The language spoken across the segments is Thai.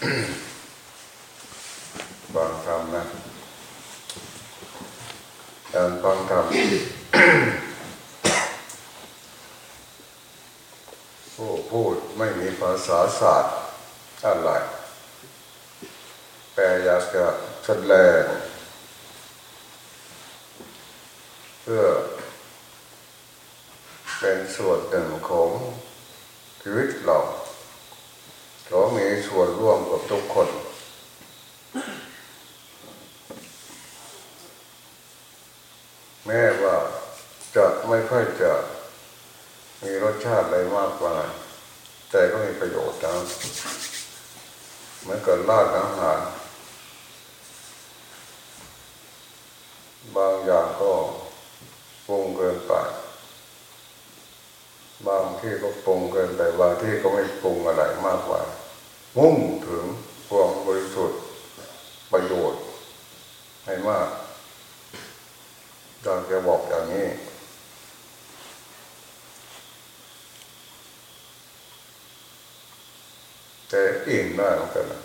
บางธรรมนะการฟังธรรมผู้พูดไม่มีภาษาศาสตร์อะไรแต่อยากจะแสดงเพื่อเป็นส่วนหนึ่งของชีวิตเราขอมีส่วนร่วม ทุกคน แม้ว่าจะไม่ค่อยจะมีรสชาติอะไรมากมาแต่ก็มีประโยชน์นะเหมือนกับราดอาหาร บางอย่างก็ปรุงเกินไป บางที่ก็ปรุงเกินไป บางที่ก็ไม่ปรุงอะไรมากกว่ามุ่งถึงความบริสุทธิ์ประโยชน์ให้มากอยากจะบอกอย่างนี้ แต่ อิ่มได้เหมือนกันนะ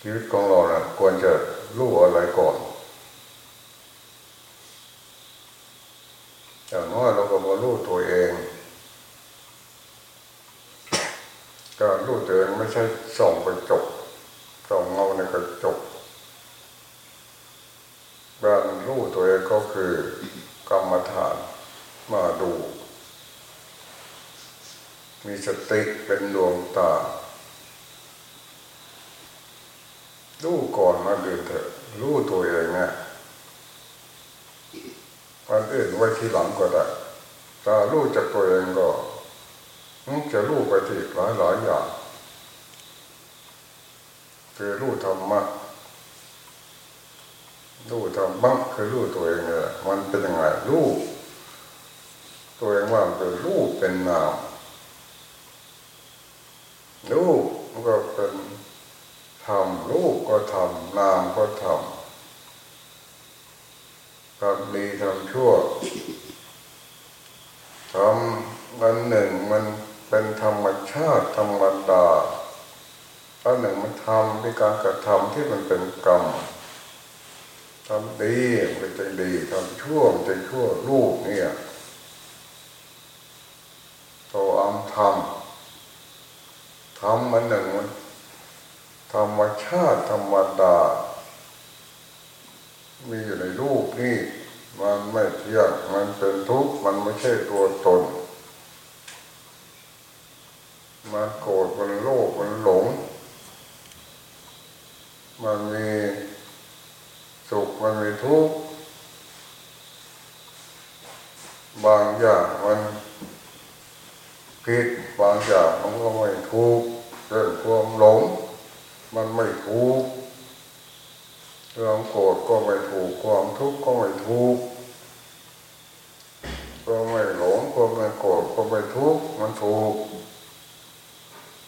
ชีวิตของเรานะควรจะรู้อะไรก่อนอย่างน้อยเราก็มารู้ตัวเองการรู้ตัวเองไม่ใช่ส่องกระจกส่องเงาในกระจกการรู้ตัวเองก็คือกรรมฐานมาดู มีสติเป็นดวงตารู้ก่อนมาเดูเถอะ รู้ตัวเองเนี่ยอันอื่นไว้ที่หลังก็ได้ถ้ารู้จากตัวเองก็มันจะรู้ไปที่หลายหลายอย่างคือรู้ธรรมะรู้ธรรมะคือรู้ตัวเองเนี่ยมันเป็นยังไงรู้ตัวเองว่ามันเป็นรู้เป็นนาม รู้มันก็เป็นทำรู้ก็ทำนามก็ทำทำดีทำชั่วทำวันหนึ่งมันเป็นธรรมชาติธรรมดาอันหนึ่งมันทำด้วยการกระทำที่มันเป็นกรรมทำดีมันจะดีทำชั่วมันจะชั่วรูปเนี่ยตัวอำทำำมันหนึ่งมันธรรมชาติธรรมดา มีอยู่ในรูปนี่มันไม่เที่ยงมันเป็นทุกข์มันไม่ใช่ตัวตน มันโกรธมันโลภมันหลง มันมีสุขมันมีทุกข์บางอย่างมันผิดบางอย่างมันก็ไม่ถูก เรื่องความหลง มันไม่ถูกความโกรธก็ไม่ถูกความทุกข์ก็ไม่ถูกก็ไม่หลงก็ไม่โกรธก็ไม่ทุกข์มันถูก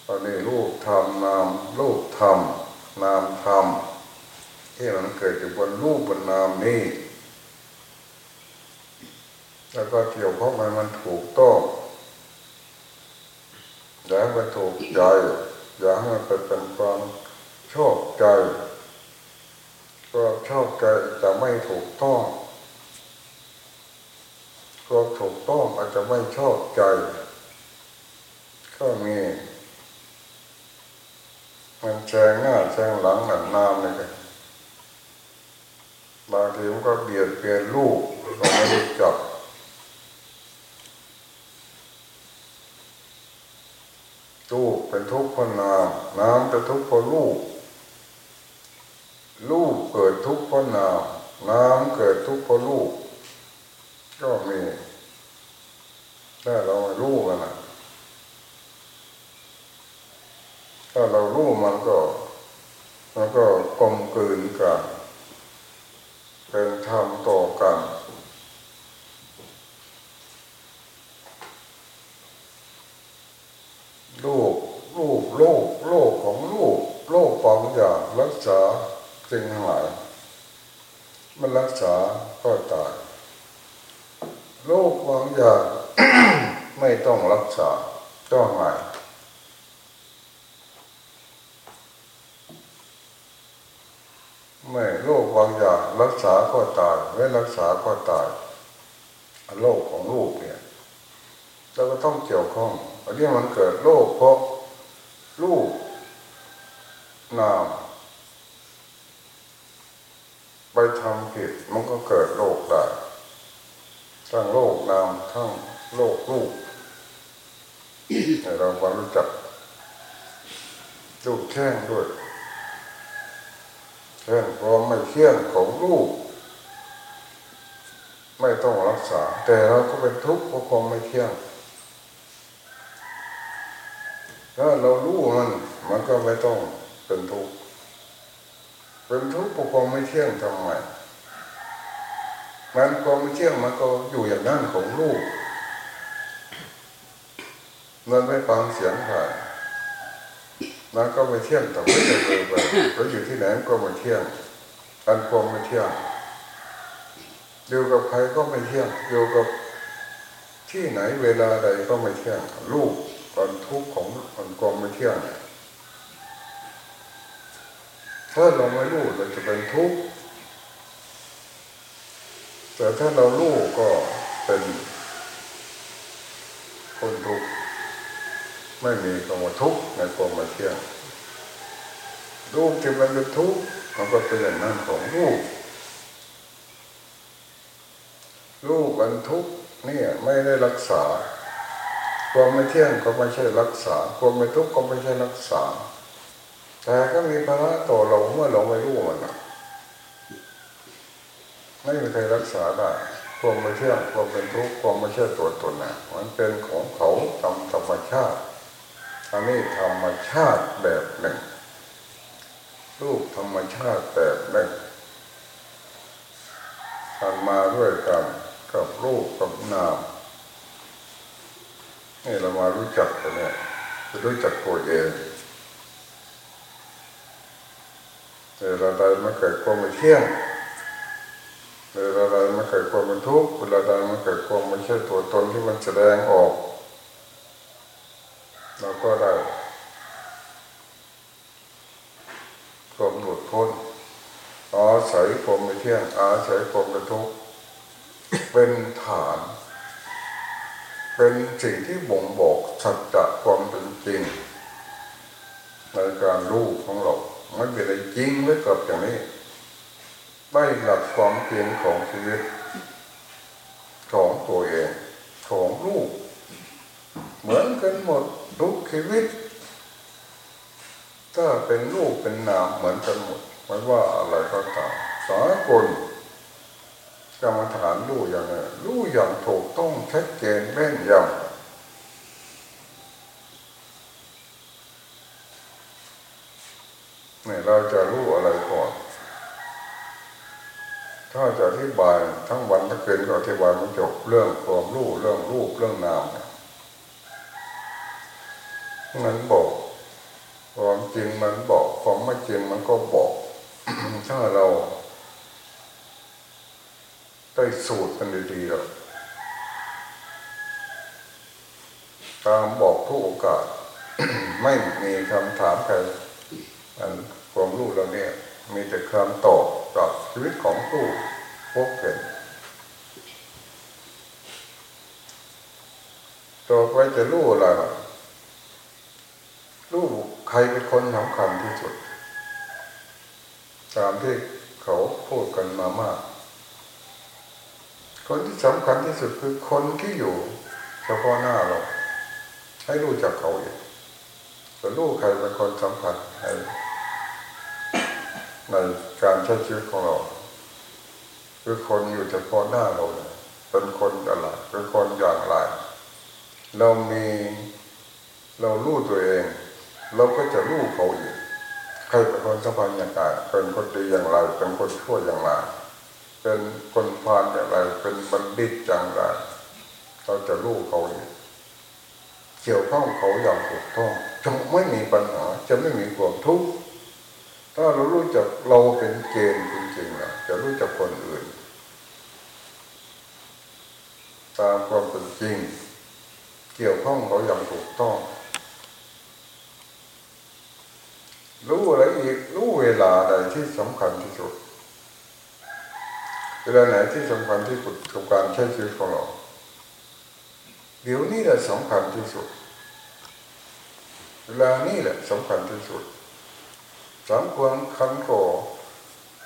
ตอนนี้รูปธรรมนามรูปธรรมนามธรรมที่มันเกิดจากบนรูปบนนามนี้แล้วก็เกี่ยวข้องมันมันถูกต้องอย่าให้มันถูกใจ อย่าให้มันเป็นความชอบใจความชอบใจจะไม่ถูกต้องความถูกต้องอาจจะไม่ชอบใจ ก็มีมันแชงหน้าแชงหลังหนังน้ำเลยบางทีมันก็เบียดเบียนลูกเราไม่รู้จัก ลูกเป็นทุกข์เพราะน้ำน้ำเป็นทุกข์เพราะลูกลูกเกิดทุกข์เพราะน้ำน้ำเกิดทุกข์เพราะลูกก็มีถ้าเรารู้กันนะถ้าเรารู้มันก็มันก็กลมกลืนกันเป็นธรรมต่อกัน โลก โลกของลูกโลกบางอย่างรักษาจริงทั้งหลายมันรักษาก็ตาย โลกบางอย่างไม่ต้องรักษาก็หายไม่โลกบางอย่างรักษาก็ตายไม่รักษาก็ตายโลกของลูกเนี่ยเราก็ต้องเกี่ยวข้องอันนี้มันเกิดโลกเพราะ ลูกนามไปทำผิดมันก็เกิดโรคได้ทั้งโรคนามทั้งโรคลูกให้เราควารู้จักลูกแช่งด้วยเช่นความไม่เที่ยงของลูกไม่ต้องรักษา แต่เราก็เป็นทุกข์เพราะความไม่เที่ยง ถ้าเรารู้มันมันก็ไม่ต้องเป็นทุกข์เป็นทุกข์เพระความไม่เที่ยงทำไมมันความไม่เที่ยงมันก็อยู่อย่างนั้นของลูกมันไม่ฟังเสียงใครมันก็ไม่เที่ยงแต่ไม่ได้เลยไปก็อยู่ที่ไหนก็ไม่เที่ยงอันความไม่เที่ยงอยู่กับใครก็ไม่เที่ยงอยู่กับที่ไหนเวลาใดก็ไม่เที่ยงลูก ตอนทุกข์ของมันความไม่เที่ยงถ้าเราไม่รู้เราจะเป็นทุกข์แต่ถ้าเรารู้ก็เป็นคนทุกข์ไม่มีคำว่าทุกข์ในความไม่เที่ยงลูกที่มันเป็นทุกข์มันก็เป็นอย่างนั้นของลูกลูกมันทุกข์เนี่ยไม่ได้รักษา ความไม่เที่ยงก็ไม่ใช่รักษา ความไม่ทุกข์ก็ไม่ใช่รักษา แต่ก็มีภาระต่อเราเมื่อเราไม่รู้มันนะไม่มีใครรักษาได้ความไม่เที่ยงความเป็นทุกข์ความไม่ใช่ตัวตนนะมันเป็นของเขาตามธรรมชาติอันนี้ธรรมชาติแบบหนึ่ง รูปธรรมชาติแบบหนึ่งทำมาด้วยกันกับรูปกับนาม นี่เรามารู้จักกันเนี่ยจะรู้จักตัวเองเวลาใดมันเกิดความไม่เที่ยงเวลาใดมันเกิดความเป็นทุกข์เวลาใดมันเกิดความไม่ใช่ตัวตนที่มันแสดงออกเราก็ได้ความหลุดพ้นอาศัยความไม่เที่ยงอาศัยความเป็นทุกข์เป็นฐาน เป็นสิ่งที่บ่งบอกสัจจะความเป็นจริงในการรู้ของเราไม่เป็นอะไรจริงไม่กับอย่างนี้ได้หลักความจริงของชีวิตของตัวเองของลูก เหมือนกันหมดทุกชีวิต ถ้าเป็นลูกเป็นนามเหมือนกันหมดไม่ว่าอะไรก็ตามสากล กรรมฐานรู้อย่างนี้รู้อย่างถูกต้องชัดเจนแม่นยำเนี่ยเราจะรู้อะไรก่อน ถ้าจะอธิบายทั้งวันทั้งคืนก็อธิบายไม่จบเรื่องความรู้เรื่องรูปเรื่องนามเนี่ยมันบอกความจริงมันบอกความไม่จริงมันก็บอก ถ้าเรา ได้สูตรกันดีๆตามบอกทุกโอกาส ไม่มีคำถามใครอันความรู้เราเนี่ย มีแต่คำตอบกับชีวิตของผู้พบเห็นต่อไปจะรู้อะไรรู้ใครเป็นคนสำคัญที่สุด ตามที่เขาพูดกันมามาก คนที่สำคัญที่สุดคือคนที่อยู่เฉพาะหน้าเรา ให้รู้จักเขาเองจะรู้ใครเป็นคนสำคัญในในการใช้ชีวิตของเรา คือคนอยู่เฉพาะหน้าเราเนี่ยเป็นคนอะไรเป็นคนอย่างไร เรามีเรารู้ตัวเอง เราก็จะรู้เขาอีกใครเป็นคนสัมพันธ์อย่างไรเป็นคนดีอย่างไร เป็นคนชั่วอย่างไร เป็นคนพาลอย่างไร เป็นบัณฑิตอย่างไรเราจะรู้เขาอีกเกี่ยวข้องเขาอย่างถูกต้องจะไม่มีปัญหาจะไม่มีความทุกข์ถ้าเรารู้จักเราเป็นเกณฑ์จริงๆนะจะรู้จักคนอื่น ตามความเป็นจริง เกี่ยวข้องเขาอย่างถูกต้อง รู้อะไรอีกรู้เวลาใดที่สำคัญที่สุด เวลาไหนที่สำคัญที่สุดกับการใช้ชีวิตของเรา เดี๋ยวนี้แหละสำคัญที่สุด เวลานี้แหละสำคัญที่สุดสำคัญคันก่อ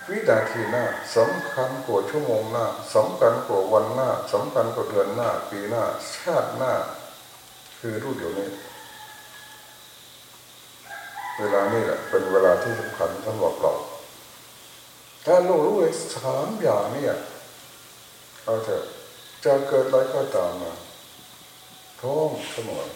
วินาทีหน้าสำคัญกว่าชั่วโมงหน้าสำคัญกว่าวันหน้าสำคัญกว่าเดือนหน้า ปีหน้า ชาติหน้า คือรู้เดี๋ยวนี้ เวลานี้แหละเป็นเวลาที่สำคัญสำหรับเรา ถ้าเรารู้เลยสามอย่างนี่เอาเถอะจะเกิดอะไรก็ตามมาท้องเสมอ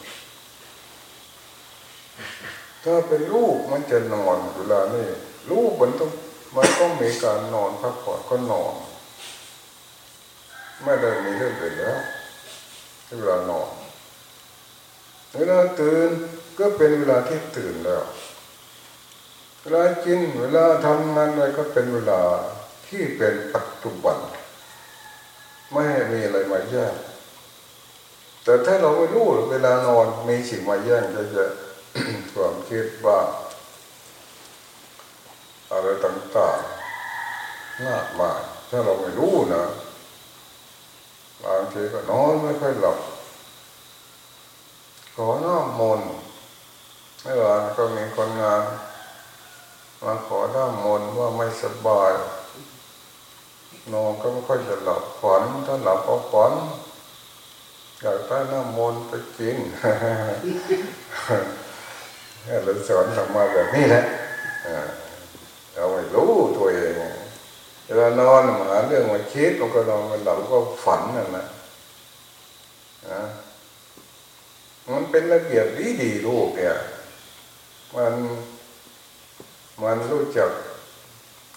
ถ้าเป็นลูกมันจะนอนเวลานี้ลูกมันต้องมันต้องมีการนอนพักผ่อนก็นอนไม่ได้มีเรื่องอื่นแล้วเวลานอนเวลาตื่นก็เป็นเวลาที่ตื่นแล้ว วลากินเวลาทำงานอะไรก็เป็นเวลาที่เป็นปัจจุบัน ไม่มีอะไรมาแย่งแต่ถ้าเราไม่รู้เวลานอนมีสิ่งมาแย่งเยอะๆความคิดว่าอะไรต่างๆมากมายถ้าเราไม่รู้นะบางทีก็นอนไม่ค่อยหลับขอน้ำมนเมื่อวานก็มีคนงาน มาขอน้ำมนว่าไม่สบายนอนก็ไม่ค่อยจะหลับฝันถ้าหลับก็ฝันอยากได้น้ำมนต์ไปกินเราสอนธรรมะแบบนี้แหละเราไม่รู้ตัวเองเวลานอนหาเรื่องมาคิดมันก็นอนมันหลับก็ฝันนั่นนะมันเป็นระเบียบดีดีลูกเนี่ย มัน มันรู้จัก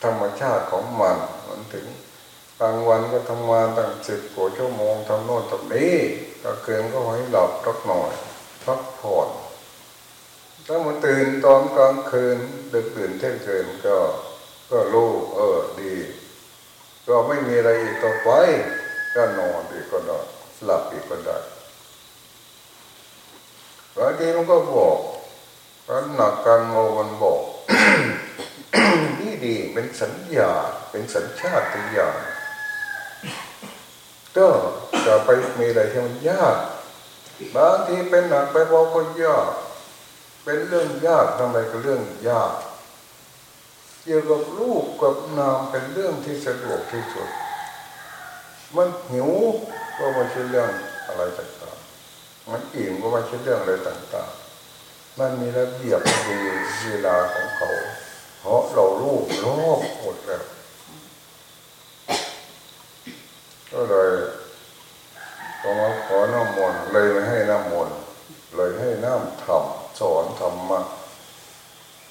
ธรรมชาติของมันมันถึงกลางวันก็ทำงานตั้งสิบกว่าชั่วโมงทำโน่นทำนี้ก็เกินก็ให้หลับสักหน่อยพักผ่อนถ้ามันตื่นตอนกลางคืนดึกตื่นเที่ยงคืนก็ก็รู้เออดี ก็ไม่มีอะไรอีกต่อไป ก็นอนอีกก็ได้หลับอีกก็ได้บางทีมันก็บอกการหนักการโงมันบอก นี่ดีเป็นสัญญา เป็นสัญชาติญาณก็จะไปมีอะไรที่มันยากบางทีเป็นหนักไปบอกคนยาก เป็นเรื่องยากทำไมก็เรื่องยาก เกี่ยวกับรูปกับนามเป็นเรื่องที่สะดวกที่สุด มันหิวก็ไม่ใช่เรื่องอะไรต่างๆมันอิ่มก็ไม่ใช่เรื่องอะไรต่างๆ มันมีระเบียบดีเวลาของเขา เพราะเราลูกรอบหมดแล้ว ก็เลยพอมาขอน้ำมนต์เลยไม่ให้น้ำมนต์เลยให้น้ำธรรมสอนธรรมะ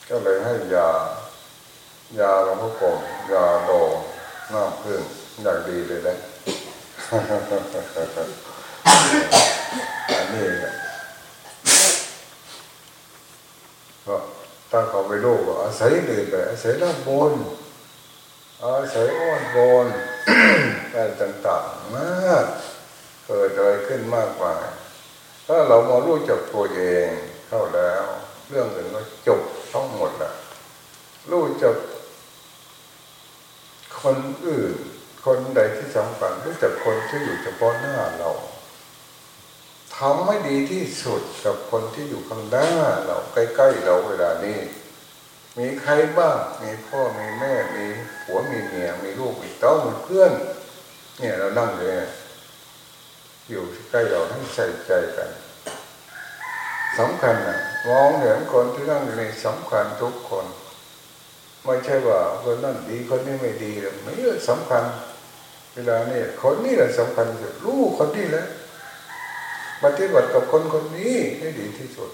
ก็เลยให้ยายาหลวงพ่อกรมยาโดน้ำพึ่งอย่างดีเลยนะอันนี้ ก็ถ้าเขาไปดูก็อาศัยเดินไปอาศัยด้านบนอาศัยอ้อนบนอะไรต่างๆมากเกิดอะไรขึ้นมากมายถ้าเรามารู้จักตัวเองเข้าแล้ว เรื่องอื่นก็จบทั้งหมดแล้วรู้จักคนอื่น คนใดที่สำคัญรู้จักคนที่อยู่เฉพาะหน้าเรา ทำไม่ดีที่สุดกับคนที่อยู่ข้างหน้าเราใกล้ๆเราเวลานี้ มีใครบ้าง มีพ่อ มีแม่ มีผัว มีเมีย มีลูก มีเต้า มีเพื่อน เนี่ยเรานั่งเลยอยู่ใกล้เราให้ใส่ใจกันสำคัญนะมองเห็นคนที่นั่งอยู่ในสำคัญทุกคน ไม่ใช่ว่าคนนั้นดีคนนี้ไม่ดีไม่เยอะสำคัญ เวลานี่คนนี้แหละสำคัญสุดรู้คนนี้แหละ ปฏิบัติกับคนคนนี้ให้ดีที่สุด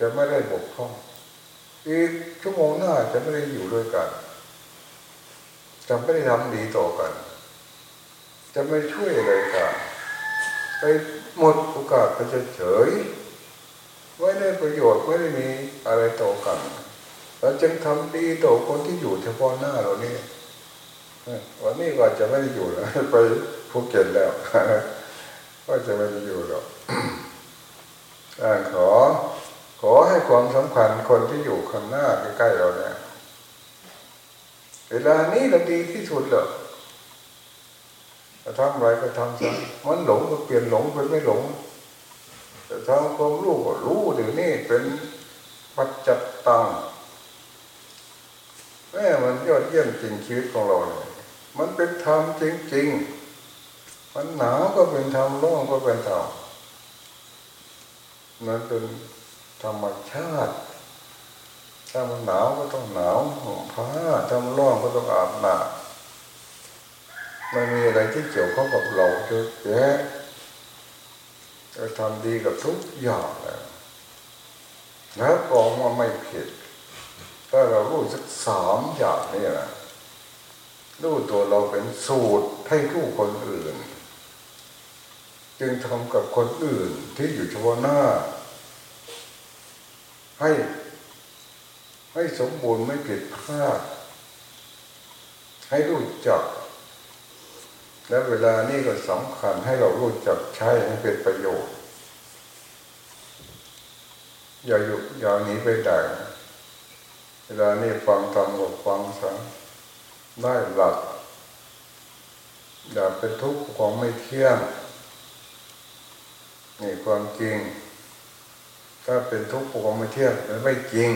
จะไม่ได้บกพร่องอีกชั่วโมงหน้าจะไม่ได้อยู่ด้วยกันจะไม่ได้ทำดีต่อกัน จะไม่ช่วยอะไรกันไปหมดโอกาสไปเฉยไม่ได้ประโยชน์ไม่ได้มีอะไรต่อกันเราจึงทำดีต่อคนที่อยู่เฉพาะหน้าเรานี่วันนี้ก็จะไม่ได้อยู่แล้วไปภูเก็ตแล้ว ก็จะไม่ได้อยู่หรอกขอ ขอให้ความสำคัญคนที่อยู่ข้างหน้าใกล้ๆเราเนี่ยเวลานี้เราดีที่สุดเลยจะทำอะไรก็ทำซะมันหลงก็เปลี่ยนหลงเป็นไม่หลงจะทำความรู้ก็รู้เดี๋ยวนี้เป็นปัจจัตตังแม่มันยอดเยี่ยมจริงชีวิตของเราเนี่ยมันเป็นธรรมจริงๆ มันหนาวก็เป็นธรรมร้อนก็เป็นธรรมมันเป็นธรรมชาติ ถ้ามันหนาวก็ต้องหนาวห่มผ้าถ้ามันร้อนก็ต้องอาบน้ำไม่มีอะไรที่เกี่ยวข้องกับเราเยอะแยะจะทำดีกับทุกอย่างแล้วแล้วกองว่าไม่ผิด ถ้าเรารู้สักสามอย่างนี่นะรู้ตัวเราเป็นสูตรให้รู้คนอื่น จึงทำกับคนอื่นที่อยู่เฉพาะหน้า ให้ให้สมบูรณ์ไม่ผิดพลาด ให้รู้จัก และเวลานี้ก็สำคัญให้เรารู้จักใช้ให้เป็นประโยชน์ อย่าหยุดอย่าหนีไปไหนเวลานี้ฟังธรรมกับฟังสังได้หลักอย่าเป็นทุกข์ของไม่เที่ยง นี่ความจริง ถ้าเป็นทุกข์ของไม่เที่ยงมันไม่จริง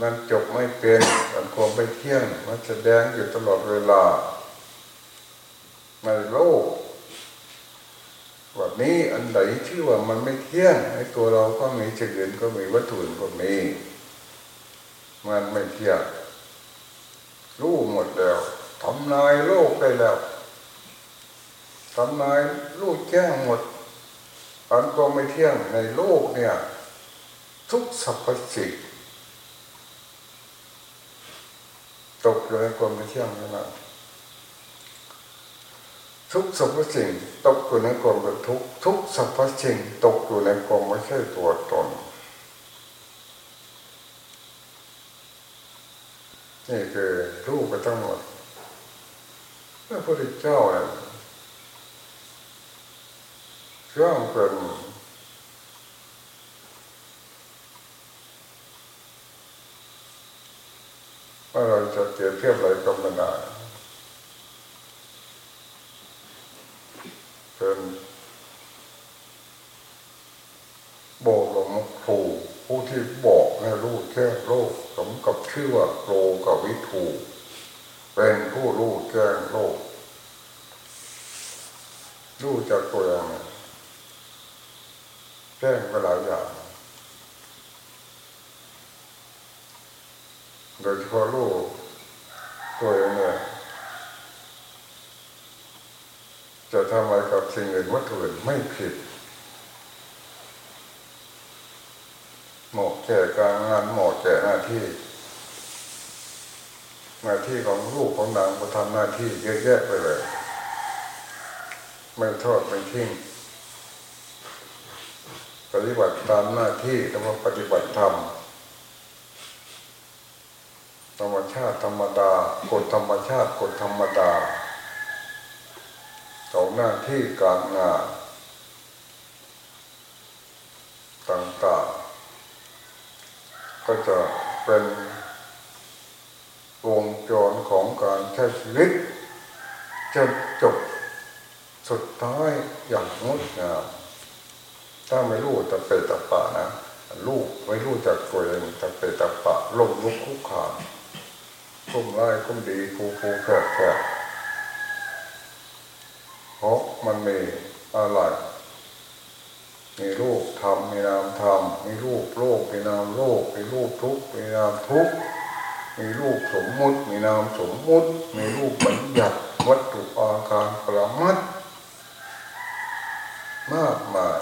มันจบไม่เป็นมันความไม่เที่ยง มันแสดงอยู่ตลอดเวลาในโลกวันนี้อันไหนที่ว่ามันไม่เที่ยงไอ้ตัวเราก็มีสิ่งอื่นก็มีวัตถุนก็มีมันไม่เที่ยงรู้หมดแล้วทำนายโลกได้แล้ว ทำนายรู้แจ้งหมดอันก็ไม่เที่ยงในโลกเนี่ย ทุกสรรพสิ่งตกอยู่ในความไม่เที่ยงนั่นแหละทุกสรรพสิ่งตกอยู่ในความเป็นทุกทุกสรรพสิ่งตกอยู่ในความไม่ใช่ตัวตนนี่คือรูปไปทั้งหมดพระพุทธเจ้าเนี่ย ย่อมเป็นว่าเราจะเปรียบเทียบอะไรก็ไม่ได้เป็นบอกหลวงครูผู้ที่บอกให้รู้แจ้งโลกสมกับชื่อว่าโลกวิถูเป็นผู้รู้แจ้งโลกรู้จากตัวเอง จ้งไปหลายอย่างโดยเฉพาะรู้ตัวเองเนี่ยจะทำอะไรกับสิ่งอื่นวัตถุอื่นไม่ผิดหมาแก่การงานหมาะแก่หน้าที่หน้าที่ของลูกของนางก็ทำหน้าที่เยอะแยะไปเลย ไม่ทอดไม่ทิ้ง ปฏิบัติตามหน้าที่แล้วก็ปฏิบัติธรรมธรรมชาติธรรมดากฎธรรมชาติกฎธรรมดาของหน้าที่การงานต่างๆ ก็จะเป็นวงจรของการใช้ชีวิตจนจบสุดท้ายอย่างงดงาม ถ้าไม่รู้ตะเปตะปะนะลูกไม่รู้จักตัวเองตะเปตะปะลงลุกคุกขานคุ้มร้ายคุ้มดีผูผูแผลแผลเพราะมันมีอะไรมีรูปธรรมมีนามธรรมมีรูปโลกมีนามโลกมีรูปทุกมีนามทุกมีรูปสมมุติ มีนามสมมุติ มีรูปบัญญัติวัตถุอาการประมัดมากมาย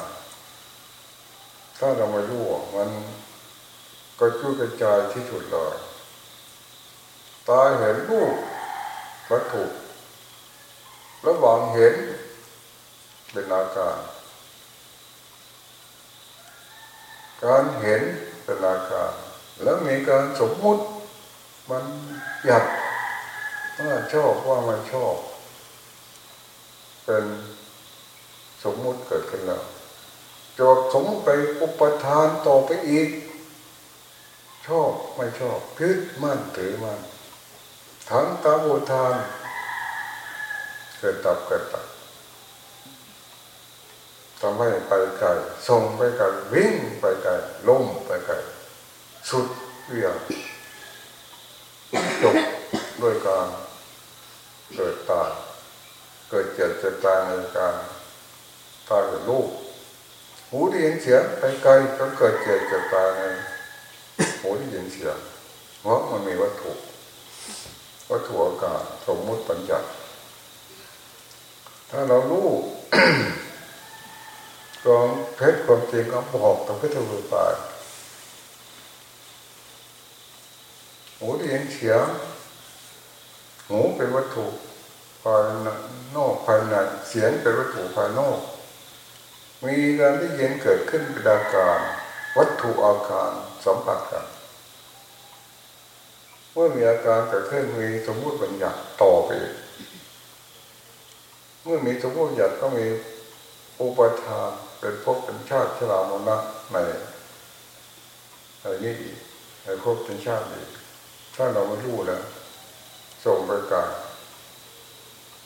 ถ้าเราไม่รู้มันก็จุกระจายที่สุดเลยตาเห็นรูปวัตถุระหว่างเห็นเป็นอาการ การเห็นเป็นอาการ แล้วมีการสมมุติมันหยัดว่าชอบว่าไม่ชอบ เป็นสมมุติเกิดขึ้นแล้ว จดสมไปอุปทานต่อไปอีก ชอบไม่ชอบพิดมั่นถือมั่นทั้งตามอุทานเกิดตับเกิดตับทำให้ไปไกลส่งไปไกลวิ่งไปไกลล้มไปไกลสุดเวียงจบด้วยการเกิดตายเกิดเจ็บเจ็บตายในการตายกับลูก หูได้ยินเสียงไปไกลจนเกิดเจ็บเจ็บตายในหูได้ยินเสียงเพราะมันมีวัตถุวัตถุอากาศสมมุติปัญญาถ้าเรารู้ความเพชรความจริงก็บอกกับพิทูปาหูได้ยินเสียงหูเป็นวัตถุภายนอกภายในเสียงเป็นวัตถุภายนอก มีการได้ยินเกิดขึ้นเป็นอาการ วัตถุอาการสัมผัสกันเมื่อมีอาการเกิดขึ้นมีสมมุติบัญญัติต่อไป เมื่อมีสมมุติบัญญัติก็มีอุปทานเป็นภพเป็นชาติชรามนะในในนี้ในภพเป็นชาติอีกถ้าเราไม่รู้แล้วส่งไปกาย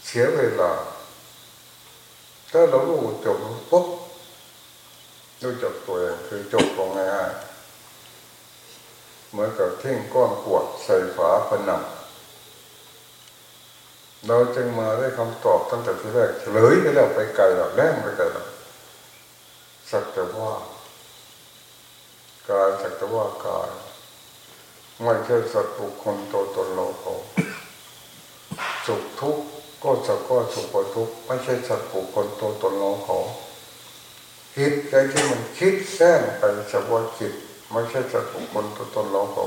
เสียเวลา ถ้าเรารู้จบปุ๊บ รู้จักตัวเองคือจบลงง่ายๆเหมือนกับเท่งก้อนขวดใส่ฝาผนังเราจึงมาได้คำตอบตั้งแต่ที่แรกเฉลยไปแล้วไปไกลแล้วแล่งไปไกลแล้วสักแต่ว่ากายสักแต่ว่ากายไม่ใช่สัตว์บุคคลตัวตนเราเขาสุขทุกข์ก็สักก็สุขก็ทุกข์ไม่ใช่สัตว์บุคคลตัวตนเราเขา คิดใจที่มันคิดแท้งไปสักว่าคิดไม่ใช่สัตว์บุคคลตัวตนเราเขา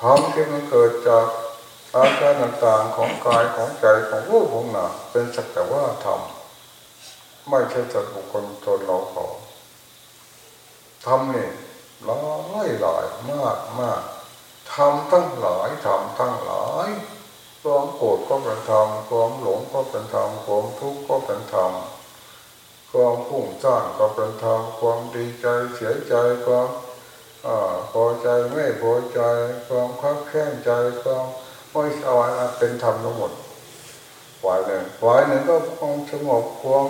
ทำที่มันเกิดจากอาการต่างๆของกายของใจของรูปของนามเป็นสักแต่ว่าทำไม่ใช่สัตว์บุคคลตนเราเขาทำนี่หลายหลายมากมากทำตั้งหลายทำตั้งหลายความโกรธก็เป็นธรรมความหลงก็เป็นธรรมความทุกข์ก็เป็นธรรม ความพุ่งสร้างก็เป็นธรรมความดีใจเสียใจความพอใจไม่พอใจความคับแค้นใจความไม่สบายเป็นธรรมทั้งหมดฝ่ายหนึ่งฝ่ายหนึ่งก็ความสงบความ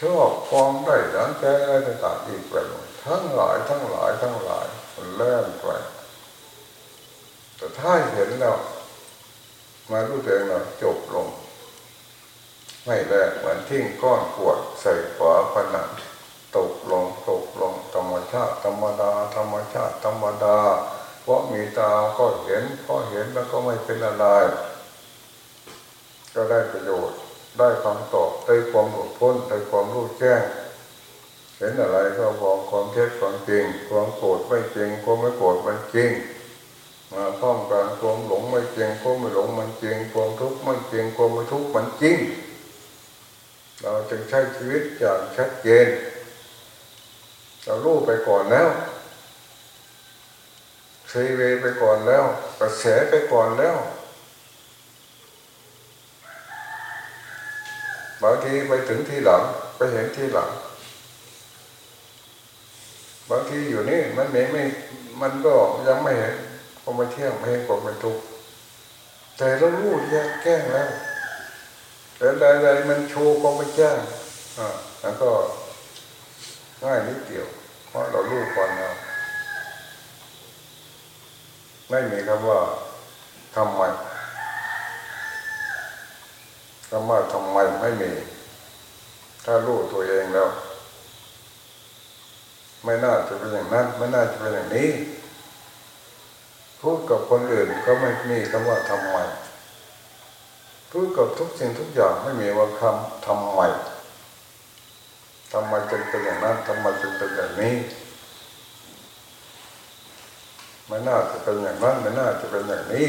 ชอบความได้ดังใจอะไรต่างๆอีกไปหมดทั้งหลายทั้งหลายทั้งหลายมันเล่นไปแต่ถ้าเห็นแล้วมารู้ตัวเองเราจบลง ไม่แรกเหมือนทิ้งก้อนขวดใส่ฝาผนังตกลงตกลงธรรมชาติธรรมดา ธรรมชาติธรรมดา เพราะมีตาก็เห็นพอเห็นแล้วก็ไม่เป็นอะไร ก็ได้ประโยชน์ ได้คำตอบได้ความหลุดพ้นได้ความรู้แจ้งเห็นอะไรก็บอกความเท็จความจริง ความโกรธไม่จริงความไม่โกรธมันจริงมาพร้อมกันความหลงไม่จริงความไม่หลงมันจริงความทุกข์ไม่จริงความไม่ทุกข์มันจริง เราจึงใช้ชีวิตอย่างชัดเจน เรารู้ไปก่อนแล้วเซเวไปก่อนแล้ว กระแสไปก่อนแล้วบางทีไปถึงที่หลังไปเห็นที่หลังบางทีอยู่นี่มันไม่ไม่ มันก็ยังไม่เห็นก็ไม่เที่ยงไม่เห็นก็ไม่ทุกข์แต่เรารู้แยกแก้แล้ว แต่ใดๆมันโชว์ก็ไม่แจ้งอ่าแล้วก็ง่ายนิดเดียว เพราะเรารู้ก่อนแล้วไม่มีคำว่าทำไมคำว่าทำไมไม่มี ถ้ารู้ตัวเองแล้ว ไม่น่าจะเป็นอย่างนั้น ไม่น่าจะเป็นอย่างนี้พูดกับคนอื่นก็ไม่มีคำว่าทำไม พูดกับทุกสิ่งทุกอย่างไม่มีว่าคำทำไมทำไมจึงเป็นอย่างนั้นทำไมจึงเป็นอย่างนี้ไม่น่าจะเป็นอย่างนั้นไม่น่าจะเป็นอย่างนี้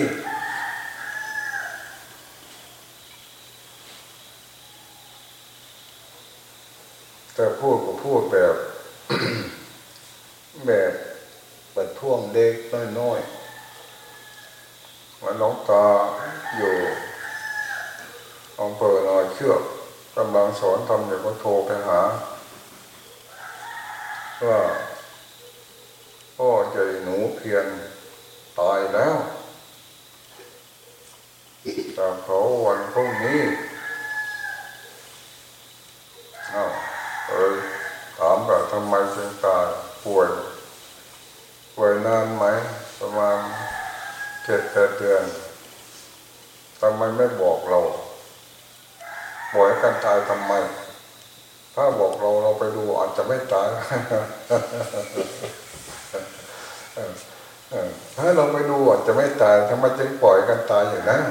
แต่พูดแบบ แบบประท่วงเด็กน้อยๆมันน้องตาอยู่อำเภอหน่อยเชือก กำลังสอน ทำอยู่ก็โทรไปหาว่าพ่อใจหนูเพียนตายแล้วแต่เขาวันพรุ่งนี้อ้าเออถามว่าทำไมจึงตายป่วยป่วยนานไหม ประมาณเจ็ดแปดเดือนทำไมไม่บอกเราปล่อยกันตายทำไม ถ้าบอกเราเราไปดูอาจจะไม่ตาย ถ้าเราไปดูอาจจะไม่ตายทำไมจึงปล่อยกันตายอย่างนั้น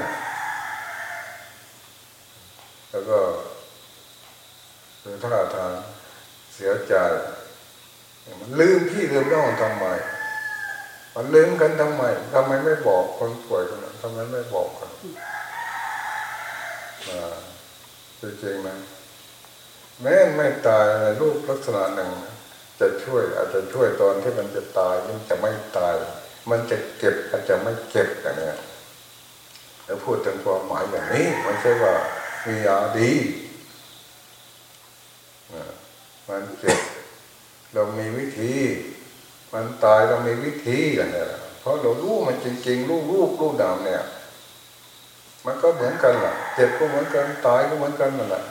แล้วก็คือท่าทางเสียใจ มันลืมพี่ลืมน้องทำไม มันลืมกันทำไมทำไมไม่บอกคนป่วยคนนั้นทำไมไม่บอกกันจริงๆนะแม้ไม่ตายในรูปลักษณะหนึ่ง จะช่วยอาจจะช่วยตอนที่มันจะตายมันจะไม่ตาย มันจะเก็บอาจจะไม่เก็บอย่างนี้แล้วพูดถึงความหมายอย่างนี้ไม่ใช่ว่ามียาดีมันเจ็บเรามีวิธี มันตายเรามีวิธีอย่างนี้เพราะเรารู้มันจริงๆรู้รูปรู้ดำเนี่ย มันก็เหมือนกันแหละเจ็บก็เหมือนกันตายก็เหมือนกันนั่นแหละ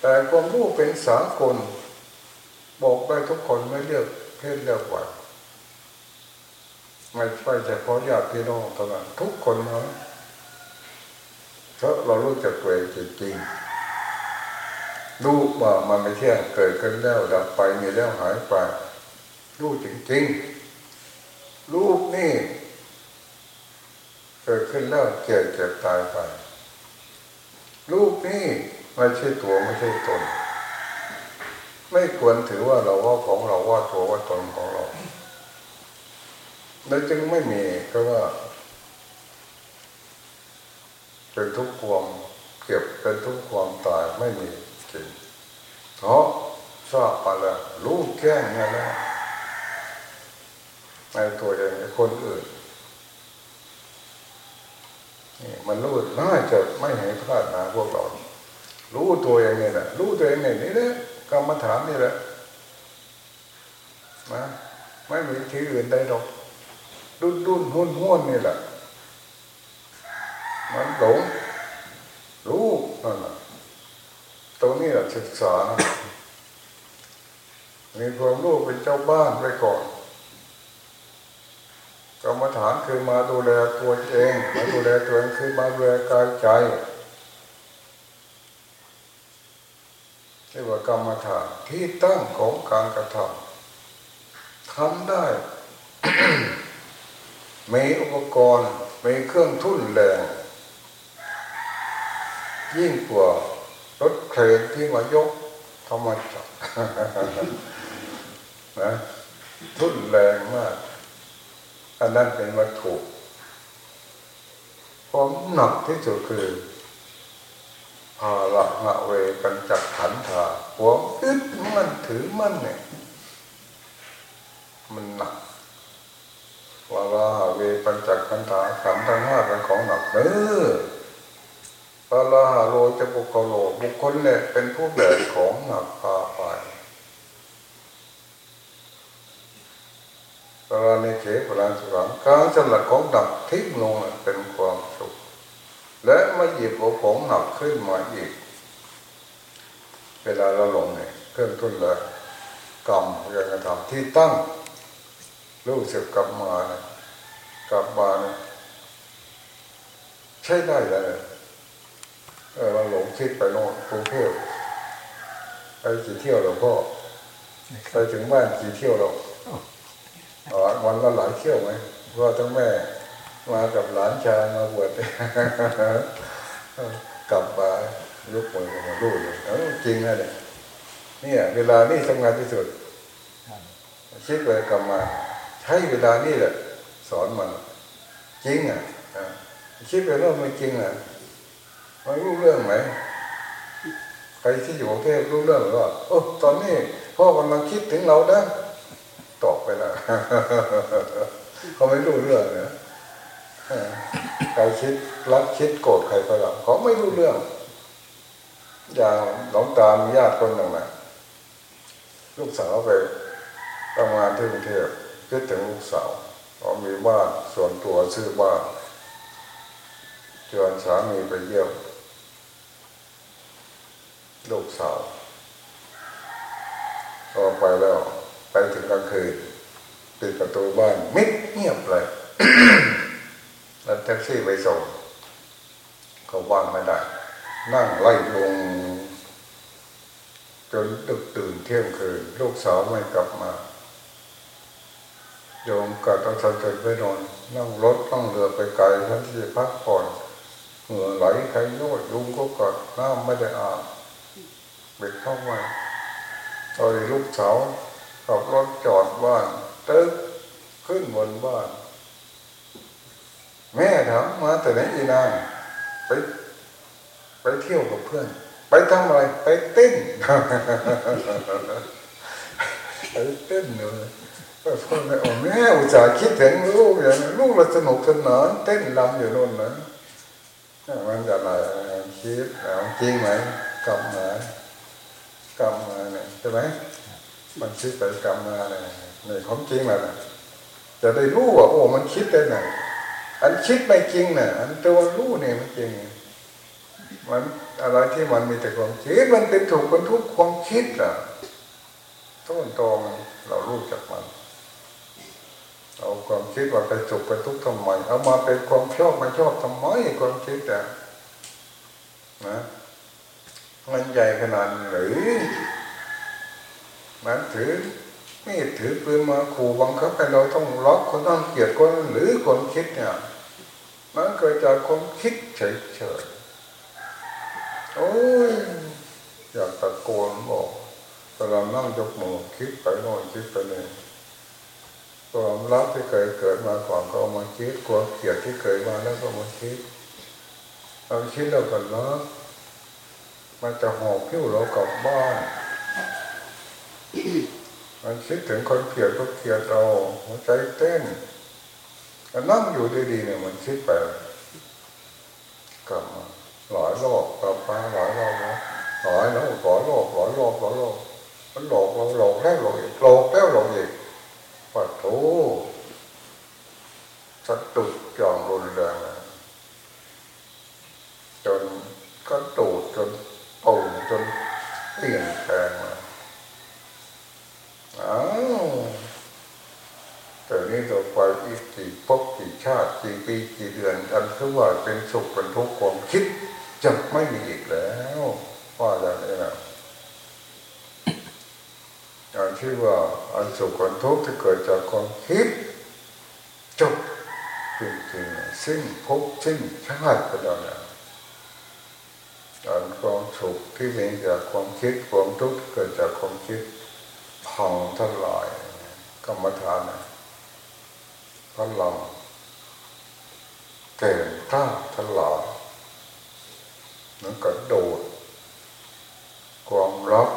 แต่ความรู้เป็นสากล บอกได้ทุกคนไม่เลือกเพศเลือกวัยไม่ใช่เฉพาะญาติพี่น้องเท่านั้นทุกคนนะเพราะเรารู้จักตัวเองจริงๆรู้ว่ามันไม่เที่ยงเกิดขึ้นแล้วดับไปมีแล้วหายไปรู้จริงๆรูปนี่เกิดขึ้นแล้วเกิดเจ็บตายไปรูปนี่ไม่ใช่ตัวไม่ใช่ตน ไม่ควรถือว่าเราว่าของเราว่าตัวว่าตนของเราและจึงไม่มีก็ว่าเป็นทุกความเก็บเป็นทุกความตายไม่มีจริงเพราะทราบมาแล้วรู้แก้งแล้วในตัวเองในคนอื่นนี่มันรู้น่าจะไม่ให้พลาดนะพวกเรา รู้ตัวเองเนี่แหละรู้ตัวเองเนี่นี่แหละ กรรมฐานนี่แหละนะไม่มีที่อื่นใดหรอกดุนดุนห้นห้วนนี่แหละมันหลงรู้นั่นแหละตรงนี้แหละศึกษานะมีความรู้เป็นเจ้าบ้านไปก่อนกรรมฐานคือมาดูแลตัวเอง มาดูแลตัวเองคือมาดูแลกายใจ เรียกว่ากรรมฐานที่ตั้งของการกระทำทำได้ มีอุปกรณ์มีเครื่องทุ่นแรงยิ่งกว่ารถเครนที่มายกธรรมจักรนะทุ่นแรงมาก อันนั้นเป็นวัตถุความหนักที่สุดคือ ภาระหะเวกันจักขันธาความอึดมันถือมันเนี่ย มันหนักวาระเวปัญจักขันธาขันธ์ทั้งห้าเป็นของหนักเนื้อปาลาหะโลจะบุคโลบุคคลเนี่ยเป็นผู้แบกของหนักพาไปกรณีเขพลังสุขังการสลัดของหนักทิ้งลงเป็นความ และมาหยิบเอาของหนักขึ้นมาอีก เวลาเราหลงเนี่ยเครื่องทุนเลยกรรมการกระทำที่ตั้งรู้สึกกลับมาเนี่ยกลับมาเนี่ยใช้ได้เลยเออเราหลงคิดไปโน่นกรุงเทพไปกี่เที่ยวหลวงพ่อไปถึงบ้านกี่เที่ยวเราอ๋อวันละหลายเที่ยวไหมว่าทั้งแม่ มากับหลานชายมาบวชกลับมาลุกมือมาดูเลยเออจริงนะเนี่ยเนี่ยเวลานี่สำคัญที่สุดคิดไปกลับมาใช้เวลานี่แหละ สอนมันจริงอะคิดไปแล้วไม่จริงอะมันรู้เรื่องไหมใครที่อยู่กรุงเทพรู้เรื่องหรือว่าโอ้ตอนนี้พ่อกำลังคิดถึงเรานะตอบไปล้วเขาไม่รู้เรื่องนะ ใครคิดรักคิดโกรธใครก็แล้วเขาไม่รู้เรื่อง อย่างหลวงตามีญาติคนหนึ่งนะลูกสาวไปทำงานที่กรุงเทพคิดถึงลูกสาวเขามีบ้านส่วนตัวซื้อบ้านชวนสามีไปเยี่ยมลูกสาวพอไปแล้ว ไปถึงกลางคืนปิดประตูบ้านมิดเงียบเลย แล้วแท็กซี่ไปส่งเขาว่างไม่ได้ นั่งไล่ลง จนดึกตื่นเที่ยงคืน ลูกสาวไม่กลับมา โยมกัดต้องสันติไปนอน นั่งรถต้องเรือไปไกลท่านที่พักผ่อนเหงื่อไหลใครโนดยุงก็กัดน้ำไม่ได้อาบเบ็ดเข้ามาตอนลูกสาวขับรถจอดบ้านตึ๊กขึ้นบนบ้าน แม่ถามมาแต่ไหนอีนางไป ไปเที่ยวกับเพื่อน ไปทำอะไร ไปเต้นไปเต้นเลยพ่อแม่โอ้แม่อุตส่าห์คิดถึงลูกอย่างนี้ลูกเราสนุกสนานเต้นรำอยู่โน่นนะมันจะอะไรคิดเอาจริงไหมกลับมากลับมาเนี่ยใช่ไหมมันคิดไปกลับมาเนี่ยนี่ของจริงแหละจะได้รู้ว่าโอ้มันคิดได้ไหน อันคิดไม่จริงน่ะ อันตัวรู้เนี่ยมันจริง มันอะไรที่มันมีแต่ความคิดมันเป็นถูกเป็นทุกความคิดอะต้นตอมันเรารู้จักมันเอาความคิดว่าไปสุขไปทุกข์ทำไมเอามาเป็นความชอบไม่ชอบทำไมความคิดอะนะมันใหญ่ขนาดหรือมันถือ มีดถือปืนมาขู่บังคับให้เราต้องล็อกคนต้องเกลียดคนหรือคนคิดเนี่ยมันเกิดจากความคิดเฉยๆโอ้ยอยากตะโกนบอกเวลานั่งยกมือคิดไปโน่นคิดไปนี่ความรักที่เคยเกิดมาก่อนก็มาคิดความเกลียดที่เคยมาแล้วก็มาคิดเราคิดแล้วก็รักมันจะหอบพิ้วเรากลับบ้าน มันคิดถึงคนเกลียดก็เกลียดเราหัวใจเต้นก็นั่งอยู่ดีๆเนี่ยมันคิดไปกลับมาหลายรอบกลับมาหลายรอบนะหลายแล้วหลายรอบหลายรอบหลายรอบมันหลอกเราหลอกแล้วหลอกอีกหลอกแล้วหลอกอีกปัดโถสะดุดอย่างรุนแรงจนก็ตูดจนปุ่งจนเปลี่ยนแปลงมาอ้าวแต่ นี้ต่อไปอีกกี่พบกี่ชาติกี่ปีกี่เดือนอันคือว่าเป็นสุขเป็นทุกข์ความคิดจะไม่มีอีกแล้วว่าอย่างนี้นะอย่างที่ว่าอันสุขอันทุกข์ที่เกิดจากความคิดจบจริงๆสิ้นภพสิ้นชาติไปแล้วนะอันความสุขที่มีจากความคิดความทุกข์เกิดจากความคิดพังทลายกรรมฐานนะ พลังเก่งกล้าทลายนั้นกระโดด ความรัก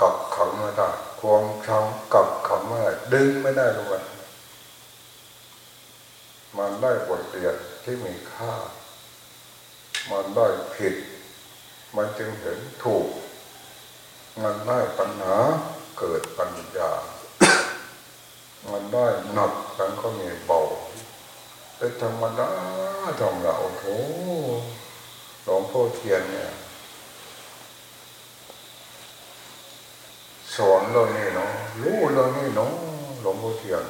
กับขังไม่ได้ ความชังกับขังไม่ได้ดึงไม่ได้ทุกวันมันได้บทเรียนที่มีค่า มันได้ผิด มันจึงเห็นถูก มันได้ปัญหาเกิดปัญญา มันได้หนักมันก็มีเบาเป็นธรรมดาธรรมดาโอ้โหหลวงพ่อเทียนเนี่ยสอนเรานี่เนาะรู้เรานี่เนาะหลวงพ่อเทียน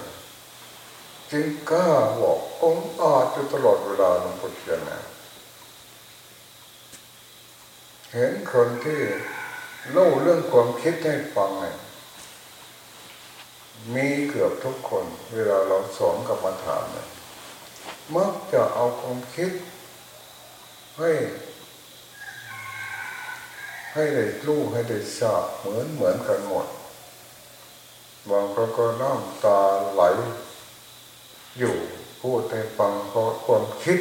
จึงกล้าบอกองอาจอยู่ตลอดเวลาหลวงพ่อเทียนนะเห็นคนที่เล่าเรื่องความคิดให้ฟังเนี่ย มีเกือบทุกคน เวลาเราสอนกรรมฐานเนี่ยมักจะเอาความคิดให้ให้ได้รู้ให้ได้ทราบเหมือนเหมือนกันหมดบางคนก็น้ำตาไหล อยู่พูดให้ฟังเพราะความคิด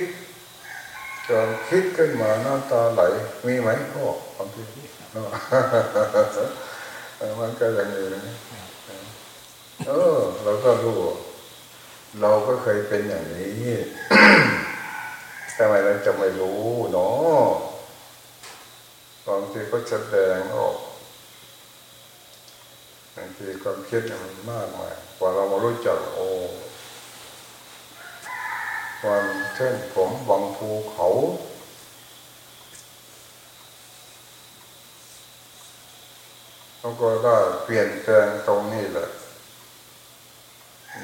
จนคิดขึ้นมาน้ำตาไหล มีไหมพ่อความคิดนาะมันก็อย่างนี้นะ เออ เราก็รู้ เราก็เคยเป็นอย่างนี้ทำไมเราจะไม่รู้เนาะบางทีก็แสดงออกบางทีความคิดมันมากมายกว่าเรามารู้จักโอ้วันเช่นผมบางภูเขาแล้วก็ได้เปลี่ยนแปลงตรงนี้แหละ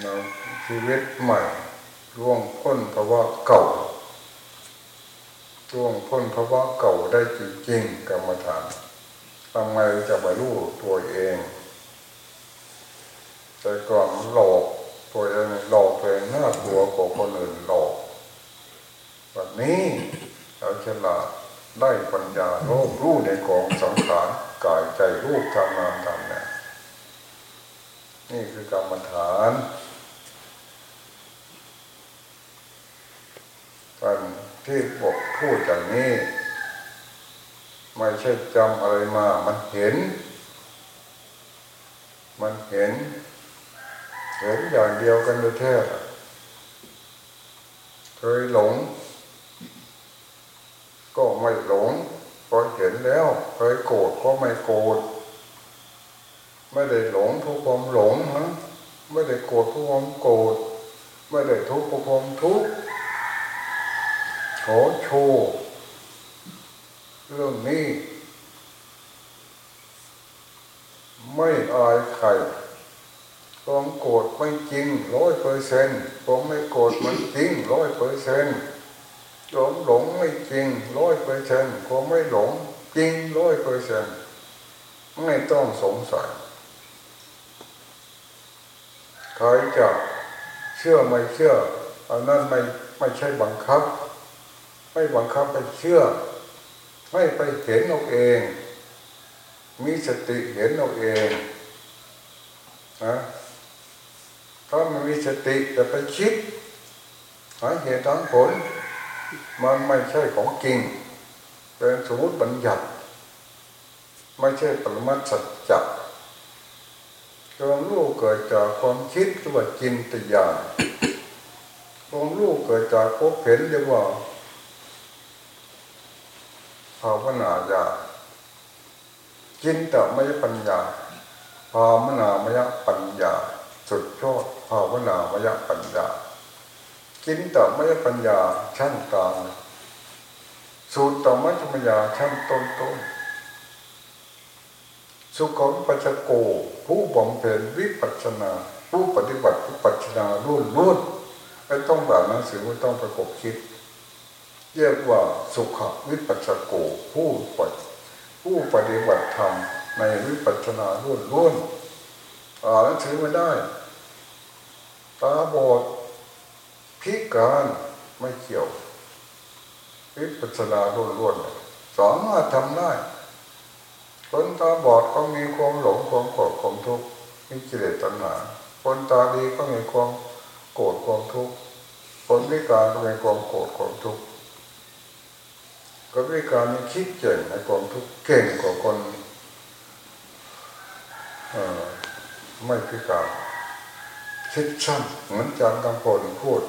เราชีวิตใหม่ร่วงพ้นภาวะเก่าร่วงพ้นภาวะเก่าได้จริงๆกรรมฐานทำไมจะไปรู้ตัวเอง แต่ก่อนหลอกตัวเองหลอกตัวเองน่ากลัวกว่าคนอื่นหลอกแบบนี้เราฉลาดได้ปัญญาโลกรู้ในกองสังขารกายใจรูปทำงานทำเนี่ยนี่คือกรรมฐาน การที่บอกพูดอย่างนี้ ไม่ใช่จำอะไรมา มันเห็น มันเห็น เห็นอย่างเดียวกันโดยแท้เคยหลง ก็ไม่หลงพอเห็นแล้วเคยโกรธก็ไม่โกรธไม่ได้หลงทุกความหลงฮะไม่ได้โกรธทุกความโกรธไม่ได้ทุกข์ทุกความทุกข์ ขอโชว์เรื่องนี้ ไม่อายใครความโกรธไม่จริงร้อยเปอร์เซนต์ความไม่โกรธมันจริงร้อยเปอร์เซนต์ความหลงไม่จริงร้อยเปอร์เซนต์ความไม่หลงจริงร้อยเปอร์เซนต์ไม่ต้องสงสัยใครจะเชื่อไม่เชื่ออันนั้นไม่ไม่ใช่บังคับ ไม่บังคับไปเชื่อ ให้ไปเห็นเอาเอง มีสติเห็นเอาเองนะถ้ามันมีสติจะไปคิดหาเหตุทางผล มันไม่ใช่ของจริง เป็นสมมติบัญญัติ ไม่ใช่ปรมัตสัจจะความรู้เกิดจากความคิดหรือว่าจินตญาณความรู้เกิดจากพบเห็นเรียกว่า ภาวนาญาจินตมยปัญญา ภาวนามยปัญญา สุดยอดภาวนามยปัญญาจินตมยปัญญาชั้นกลางสูตรตมัชปัญญาชั้นต้นต้นสุขวิปัสสโก ผู้บำเพ็ญวิปัสนา ผู้ปฏิบัติวิปัสสนารุ่นรุ่นไม่ต้องแบบหนังสือไม่ต้องประกบคิด เรียกว่าสุขวิปัสสโกผู้ปฏิผู้ปฏิบัติธรรมในวิปัสสนาล้วนล้วนอ่านหนังสือไม่ได้ ตาบอดพิการไม่เกี่ยว วิปัสสนาล้วนล้วนสามารถทำได้คนตาบอดก็มีความหลงความโกรธความทุกข์มีกิเลสตัณหาคนตาดีก็มีความโกรธความทุกข์คนพิการก็มีความโกรธความทุกข์ ก็วิการนี้คิดเก่งในความทุกข์เก่งกว่าคนไม่พิการคิดสั้นเหมือนจารย์กำพลพูด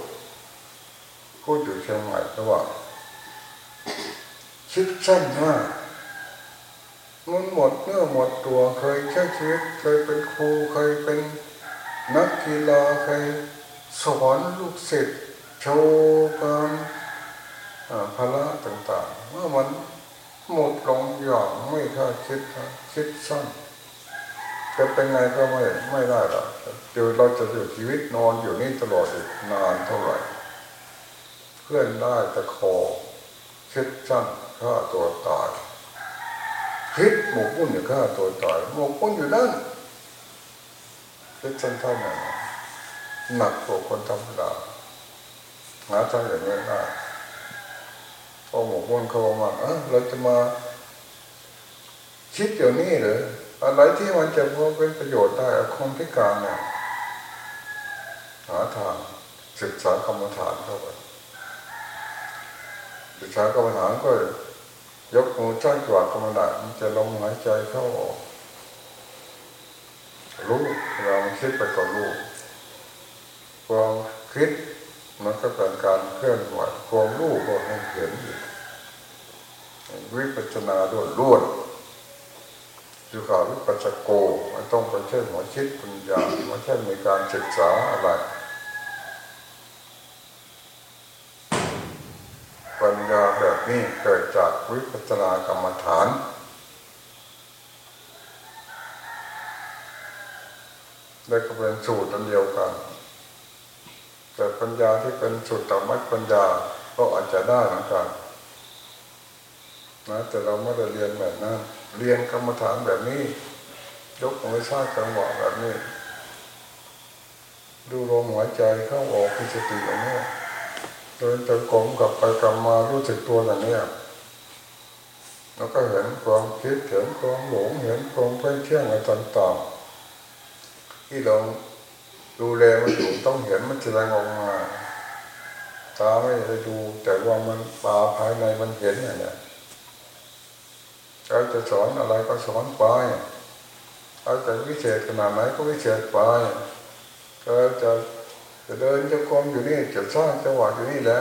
พูดอยู่เชียงใหม่แต่ว่าคิดสั้นมากมันหมดเนื้อหมดตัวเคยใช้ชีวิตเคยเป็นครูเคยเป็นนักกีฬาเคยสอนลูกศิษย์โชว์การ ภาระต่างๆเมื่อมันหมดลงอย่างไม่ค่าคิดคิดสั้นจะเป็นไงก็ไม่ไม่ได้หรอกเดี๋ยวเราจะอยู่ชีวิตนอนอยู่นี่ตลอดอีกนานเท่าไหร่ เพื่อนได้ตะคอคิดสั้นฆ่าตัวตายคิดหมกมุ่นอยู่ฆ่าตัวตายหมกมุ่นอยู่นั่นคิดสั้นเท่านั้นหนักกว่าคนธรรมดาหาทางอย่างนี้ได้ พอหมกมุ่นเขาบอกว่าเออเราจะมา คิดอย่างนี้หรืออะไรที่มันจะพอเป็นประโยชน์ได้คนพิการเนี่ยหาทางศึกษากรรมฐานเข้าไปศึกษากรรมฐานก็ยกมือจ้างจวดกรรมฐานมันจะลมหายใจเข้าออกรู้เราคิดไปก็รู้ความคิด มันก็เป็นการเคลื่อนไหวความรู้ก็ให้เห็นอยู่วิปัสนาล้วนล้วนอยู่กับวิปัสสโกไม่ต้องไปใช้หัวคิดปัญญาไม่ใช่มีการศึกษาอะไรปัญญาแบบนี้เกิดจากวิปัสสนากรรมฐานได้ก็เป็นสูตรอันเดียวกัน แต่ปัญญาที่เป็นสุดธรรมะปัญญาก็อาจจะได้เหมือนกันนะแต่เราไม่ได้เรียนแบบนั้นเรียนกรรมฐานแบบนี้ ยกมือสร้างจังหวะแบบนี้ ดูลมหายใจเข้าออกคือสติอย่างนี้เดินตะกลมกลับไปกลับมารู้สึกตัวอย่างนี้แล้วก็เห็นความคิดเห็นความหลงเห็นความเพ่งเที่ยงอะไรต่างๆที่เรา ดูแลมันอยู่ต้องเห็นมันแสดงออกมาตาไม่ได้ดู แต่ว่ามันตาภายในมันเห็นอย่างนี้เราจะสอนอะไรก็สอนไปเราจะวิเศษขนาดไหนก็วิเศษไปเราจะจะเดินจะกรมอยู่นี่จะสร้างจังหวะอยู่นี่แหละ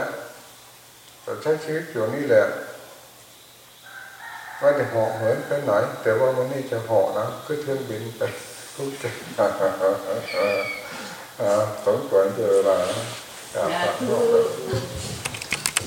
จะใช้ชีวิตอยู่นี่แหละไม่ได้เหาะเหินไปไหน แต่ว่าวันนี้จะเหาะนะขึ้นเครื่องบินไปทุกจัง สมควรเจอเวลาครับ